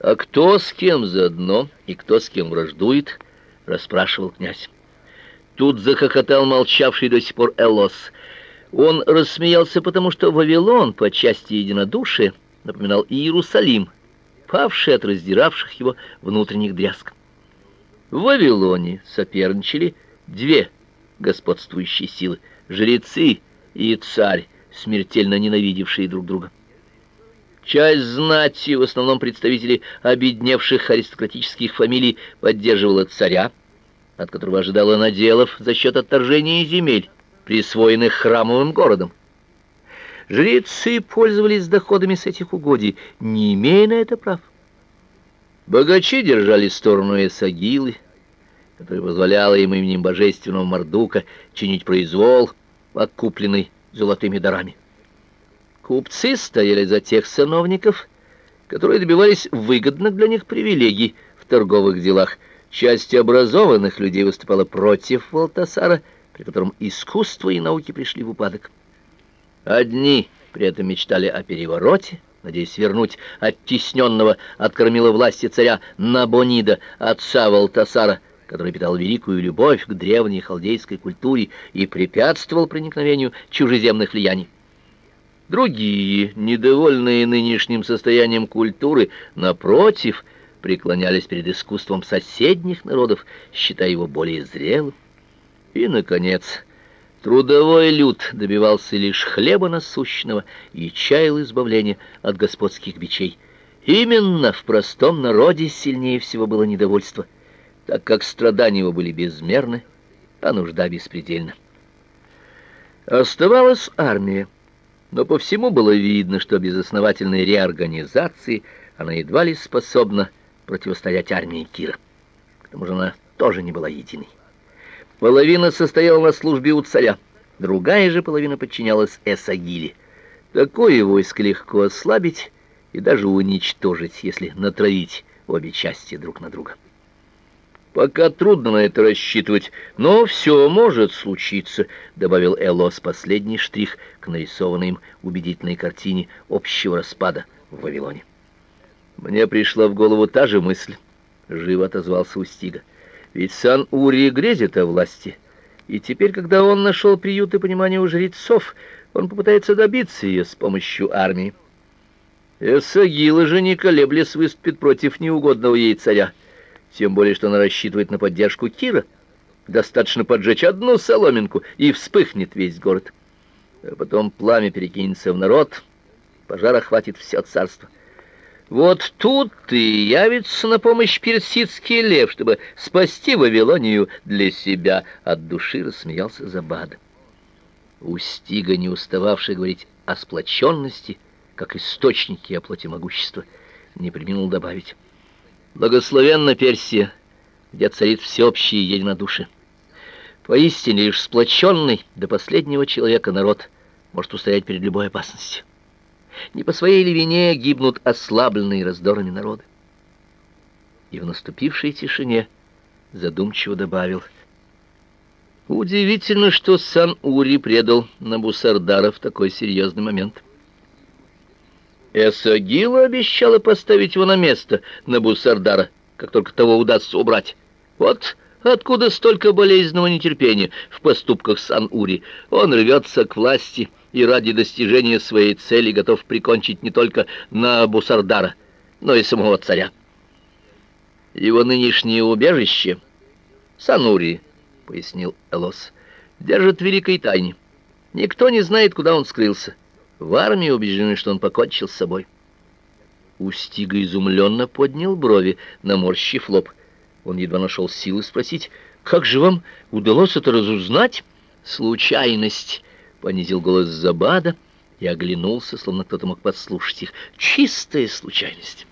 А кто с кем заодно и кто с кем враждует, расспрашивал князь. Тут захохотал молчавший до сих пор Элос. Он рассмеялся, потому что Вавилон по части единодушия напоминал Иерусалим, павший от раздиравших его внутренних дрязг. В Вавилоне соперничали две господствующие силы — жрецы и царь, смертельно ненавидевшие друг друга. Часть знати, в основном представители обедневших аристократических фамилий, поддерживала царя, от которого ожидала наделов за счет отторжения земель, присвоенных храмовым городом. Жрецы пользовались доходами с этих угодий, не имея на это прав. Богачи держали сторону Эсагилы, которая позволяла им именем божественного Мардука чинить произвол, откупленный золотыми дарами. Купцы стояли за тех сановников, которые добивались выгодных для них привилегий в торговых делах. Часть образованных людей выступала против Валтасара, при котором искусство и науки пришли в упадок. Одни при этом мечтали о перевороте, надеясь вернуть оттесненного от кормила власти царя Набонида, отца Валтасара, который питал великую любовь к древней халдейской культуре и препятствовал проникновению чужеземных влияний. Другие, недовольные нынешним состоянием культуры, напротив, преклонялись перед искусством соседних народов, считая его более зрелым. И, наконец, трудовой люд добивался лишь хлеба насущного и чаял избавления от господских бичей. Именно в простом народе сильнее всего было недовольство, так как страдания его были безмерны, а нужда беспредельна. Оставалась армия но по всему было видно, что без основательной реорганизации она едва ли способна противостоять армии Кира. К тому же она тоже не была единой. Половина состояла на службе у царя, другая же половина подчинялась Эсагиле. Такое войско легко ослабить и даже уничтожить, если натравить обе части друг на друга. Пока трудно на это рассчитывать, но все может случиться, добавил Элос последний штрих к нарисованной им убедительной картине общего распада в Вавилоне. Мне пришла в голову та же мысль, живо отозвался Устига. Ведь Сан-Ури грезит о власти, и теперь, когда он нашел приют и понимание у жрецов, он попытается добиться ее с помощью армии. Эсагила же не колеблясь выступит против неугодного ей царя тем более что она рассчитывает на поддержку Кира. Достаточно поджечь одну соломинку, и вспыхнет весь город. А потом пламя перекинется в народ, пожар охватит все царство. Вот тут и явится на помощь персидский лев, чтобы спасти Вавилонию для себя. От души рассмеялся Забад. Устига, не устававший говорить о сплоченности, как источнике оплоте могущества, не применил добавить. Благословенна Персия, где царит всеобщее единодушие. Поистине лишь сплоченный до последнего человека народ может устоять перед любой опасностью. Не по своей ли вине гибнут ослабленные раздорами народы. И в наступившей тишине задумчиво добавил: Удивительно, что Сан-Ури предал Набусардара в такой серьезный момент. Эсагила обещала поставить его на место на Бусардара, как только того удастся убрать. Вот откуда столько болезненного нетерпения в поступках Сан-Ури. Он рвется к власти и ради достижения своей цели готов прикончить не только на Бусардара, но и самого царя. Его нынешнее убежище Сан-Ури, пояснил Элос, держит в великой тайне. Никто не знает, куда он скрылся. В армии убеждены, что он покончил с собой. Устига изумленно поднял брови, наморщив лоб. Он едва нашел силы спросить, «Как же вам удалось это разузнать?» «Случайность», — понизил голос Забада и оглянулся, словно кто-то мог подслушать их. «Чистая случайность».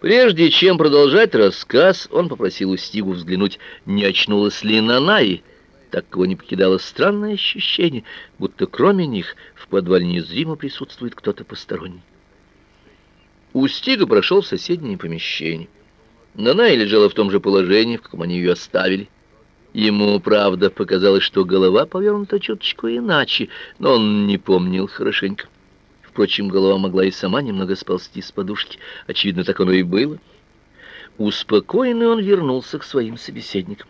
Прежде чем продолжать рассказ, он попросил Устигу взглянуть, не очнулась ли Нанаи, так его не покидало странное ощущение, будто кроме них в подвале незримо присутствует кто-то посторонний. Устига прошел в соседнее помещение. Наная лежала в том же положении, в каком они ее оставили. Ему, правда, показалось, что голова повернута чуточку иначе, но он не помнил хорошенько. Впрочем, голова могла и сама немного сползти с подушки. Очевидно, так оно и было. Успокоенный он вернулся к своим собеседникам.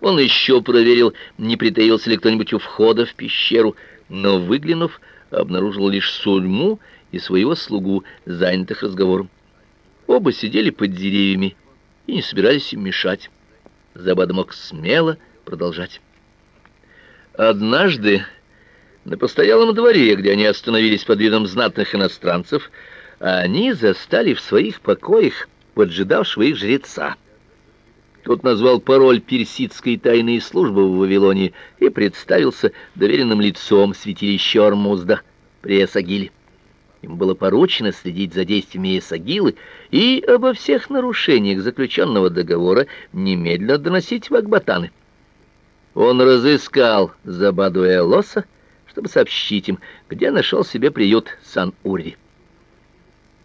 Он еще проверил, не притаился ли кто-нибудь у входа в пещеру, но, выглянув, обнаружил лишь Сульму и своего слугу, занятых разговором. Оба сидели под деревьями и не собирались им мешать. Забада мог смело продолжать. Однажды на постоялом дворе, где они остановились под видом знатных иностранцев, они застали в своих покоях поджидавшего их жреца. Тот назвал пароль персидской тайной службы в Вавилоне и представился доверенным лицом святилища Ормузда при Эсагиле. Им было поручено следить за действиями Эсагилы и обо всех нарушениях заключенного договора немедленно доносить в Акбатаны. Он разыскал Забаду Элоса, чтобы сообщить им, где нашел себе приют Сан-Урри.